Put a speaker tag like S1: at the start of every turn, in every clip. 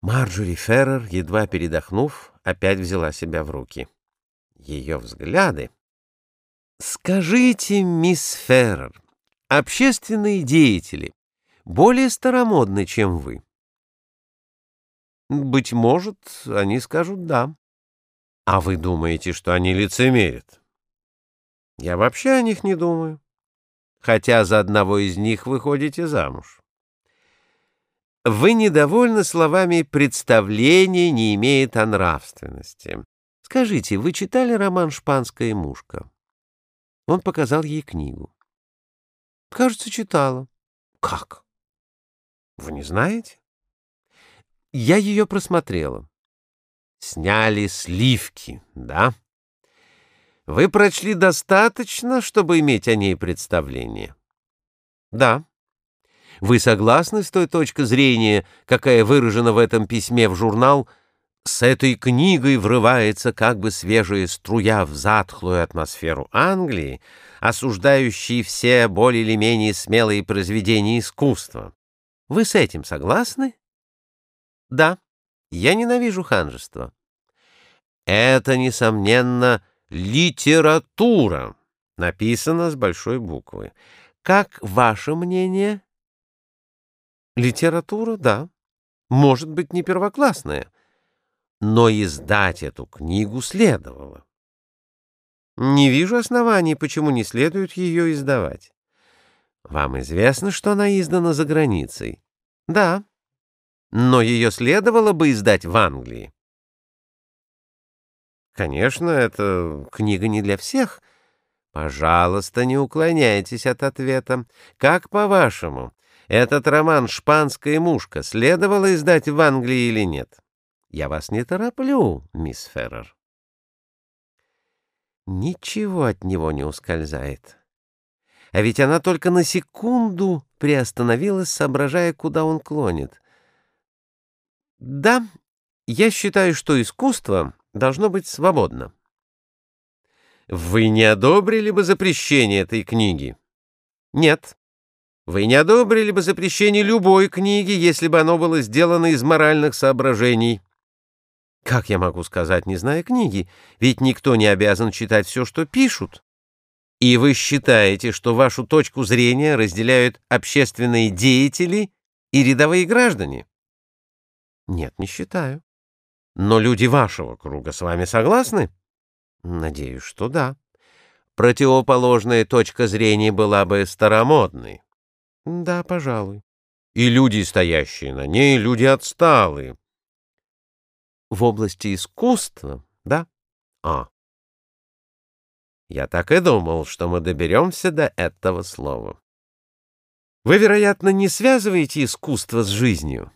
S1: Марджори Феррер, едва передохнув, опять взяла себя в руки. Ее взгляды... Скажите, мисс Феррер, общественные деятели более старомодны, чем вы? Быть может, они скажут «да». А вы думаете, что они лицемерят? Я вообще о них не думаю. Хотя за одного из них выходите замуж. Вы недовольны словами «представление не имеет о нравственности». Скажите, вы читали роман «Шпанская мушка»? Он показал ей книгу. Кажется, читала. Как? Вы не знаете? Я ее просмотрела. Сняли сливки, да? Вы прочли достаточно, чтобы иметь о ней представление? Да. Вы согласны с той точкой зрения, какая выражена в этом письме в журнал, с этой книгой врывается как бы свежая струя в затхлую атмосферу Англии, осуждающей все более или менее смелые произведения искусства. Вы с этим согласны? Да, я ненавижу ханжество. Это, несомненно, литература, написано с большой буквы. Как ваше мнение? Литература, да. Может быть, не первоклассная. Но издать эту книгу следовало. Не вижу оснований, почему не следует ее издавать. Вам известно, что она издана за границей? Да. Но ее следовало бы издать в Англии. Конечно, эта книга не для всех. Пожалуйста, не уклоняйтесь от ответа. Как по-вашему, этот роман «Шпанская мушка» следовало издать в Англии или нет? Я вас не тороплю, мисс Феррер. Ничего от него не ускользает. А ведь она только на секунду приостановилась, соображая, куда он клонит. Да, я считаю, что искусство должно быть свободно. Вы не одобрили бы запрещение этой книги? Нет. Вы не одобрили бы запрещение любой книги, если бы оно было сделано из моральных соображений. Как я могу сказать, не зная книги? Ведь никто не обязан читать все, что пишут. И вы считаете, что вашу точку зрения разделяют общественные деятели и рядовые граждане? Нет, не считаю. Но люди вашего круга с вами согласны? Надеюсь, что да. Противоположная точка зрения была бы старомодной. Да, пожалуй. И люди, стоящие на ней, люди отсталые. В области искусства, да? А. Я так и думал, что мы доберемся до этого слова. Вы, вероятно, не связываете искусство с жизнью?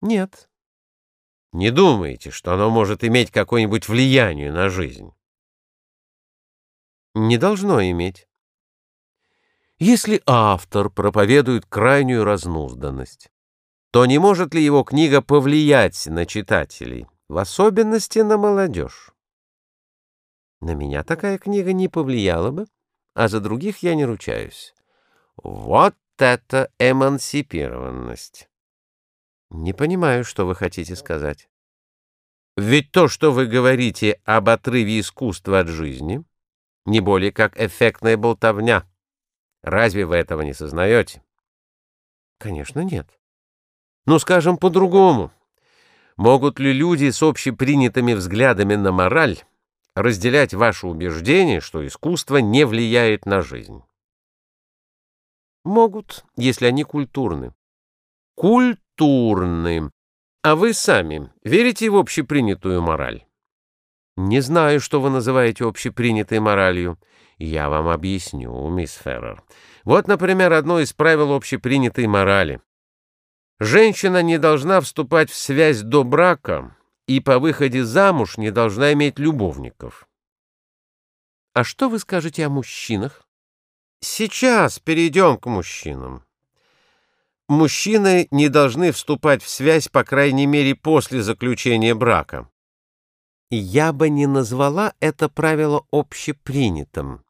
S1: Нет. Не думаете, что оно может иметь какое-нибудь влияние на жизнь? Не должно иметь. Если автор проповедует крайнюю разнузданность, то не может ли его книга повлиять на читателей, в особенности на молодежь? На меня такая книга не повлияла бы, а за других я не ручаюсь. Вот это эмансипированность! Не понимаю, что вы хотите сказать. Ведь то, что вы говорите об отрыве искусства от жизни, не более как эффектная болтовня. Разве вы этого не сознаете? Конечно, нет. Ну, скажем по-другому. Могут ли люди с общепринятыми взглядами на мораль разделять ваше убеждение, что искусство не влияет на жизнь? Могут, если они культурны. Культурны. А вы сами верите в общепринятую мораль? Не знаю, что вы называете общепринятой моралью. Я вам объясню, мисс Феррер. Вот, например, одно из правил общепринятой морали. Женщина не должна вступать в связь до брака и по выходе замуж не должна иметь любовников. А что вы скажете о мужчинах? Сейчас перейдем к мужчинам. Мужчины не должны вступать в связь, по крайней мере, после заключения брака. Я бы не назвала это правило общепринятым.